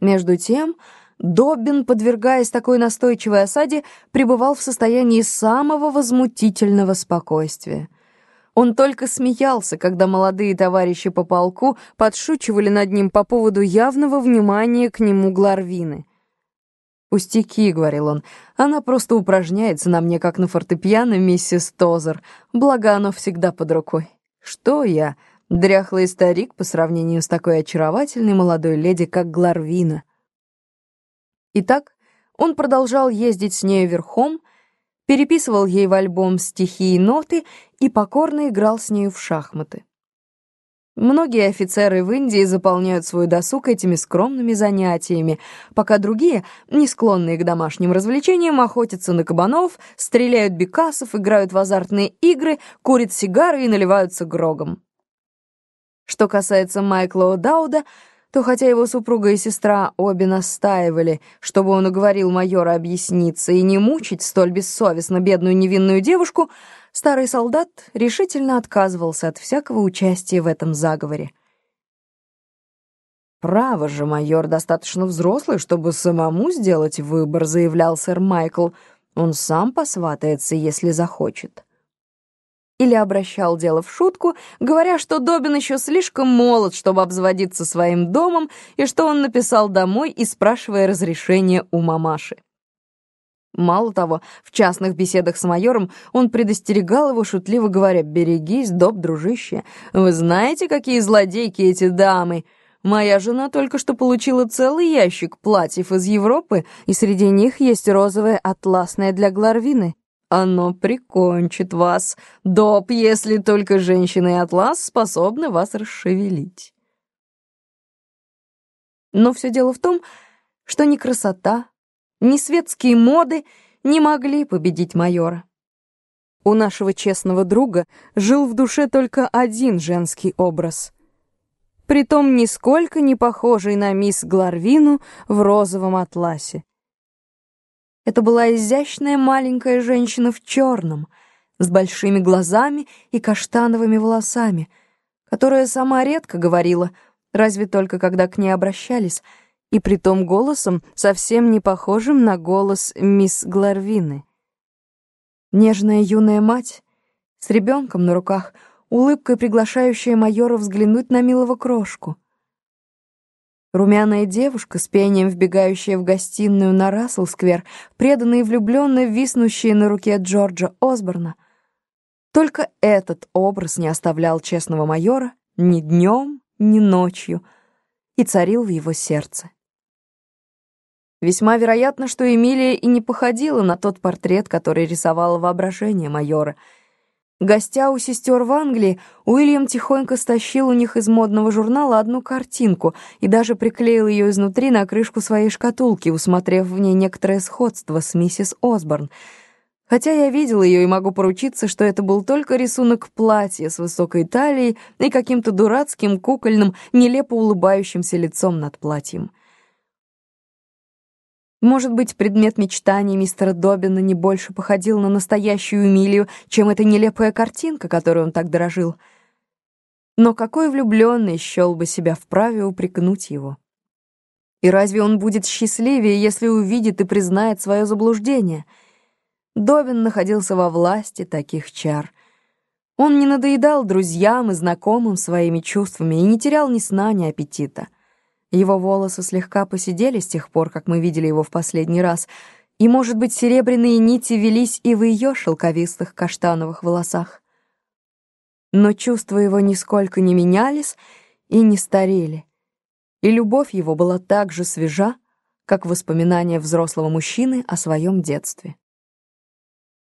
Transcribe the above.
Между тем, Доббин, подвергаясь такой настойчивой осаде, пребывал в состоянии самого возмутительного спокойствия. Он только смеялся, когда молодые товарищи по полку подшучивали над ним по поводу явного внимания к нему Гларвины. «Пустяки», — говорил он, — «она просто упражняется на мне, как на фортепиано миссис Тозер, благо оно всегда под рукой. Что я, дряхлый старик по сравнению с такой очаровательной молодой леди, как Гларвина?» Итак, он продолжал ездить с нею верхом, переписывал ей в альбом стихи и ноты и покорно играл с нею в шахматы. Многие офицеры в Индии заполняют свой досуг этими скромными занятиями, пока другие, не склонные к домашним развлечениям, охотятся на кабанов, стреляют бекасов, играют в азартные игры, курят сигары и наливаются грогом. Что касается Майкла О'Дауда, то хотя его супруга и сестра обе настаивали, чтобы он уговорил майора объясниться и не мучить столь бессовестно бедную невинную девушку, старый солдат решительно отказывался от всякого участия в этом заговоре. «Право же, майор достаточно взрослый, чтобы самому сделать выбор», — заявлял сэр Майкл. «Он сам посватается, если захочет» или обращал дело в шутку, говоря, что Добин еще слишком молод, чтобы обзаводиться своим домом, и что он написал домой и спрашивая разрешения у мамаши. Мало того, в частных беседах с майором он предостерегал его, шутливо говоря, «Берегись, Доб, дружище, вы знаете, какие злодейки эти дамы? Моя жена только что получила целый ящик платьев из Европы, и среди них есть розовое атласное для Гларвины». Оно прикончит вас, доп, если только женщина и атлас способны вас расшевелить. Но все дело в том, что ни красота, ни светские моды не могли победить майора. У нашего честного друга жил в душе только один женский образ. Притом нисколько не похожий на мисс Гларвину в розовом атласе. Это была изящная маленькая женщина в черном, с большими глазами и каштановыми волосами, которая сама редко говорила, разве только когда к ней обращались, и притом голосом, совсем не похожим на голос мисс Гларвины. Нежная юная мать с ребенком на руках, улыбкой приглашающая майора взглянуть на милого крошку — Румяная девушка с пением вбегающая в гостиную на Рассел-сквер, преданная и влюбленная, виснущая на руке Джорджа Осборна. Только этот образ не оставлял честного майора ни днем, ни ночью и царил в его сердце. Весьма вероятно, что Эмилия и не походила на тот портрет, который рисовало воображение майора — Гостя у сестер в Англии, Уильям тихонько стащил у них из модного журнала одну картинку и даже приклеил ее изнутри на крышку своей шкатулки, усмотрев в ней некоторое сходство с миссис Осборн. Хотя я видел ее и могу поручиться, что это был только рисунок платья с высокой талией и каким-то дурацким, кукольным, нелепо улыбающимся лицом над платьем. Может быть, предмет мечтаний мистера Добина не больше походил на настоящую Эмилию, чем эта нелепая картинка, которой он так дорожил. Но какой влюбленный счел бы себя вправе упрекнуть его? И разве он будет счастливее, если увидит и признает свое заблуждение? Добин находился во власти таких чар. Он не надоедал друзьям и знакомым своими чувствами и не терял ни сна, ни аппетита. Его волосы слегка посидели с тех пор, как мы видели его в последний раз, и, может быть, серебряные нити велись и в ее шелковистых каштановых волосах. Но чувства его нисколько не менялись и не старели, и любовь его была так же свежа, как воспоминания взрослого мужчины о своем детстве.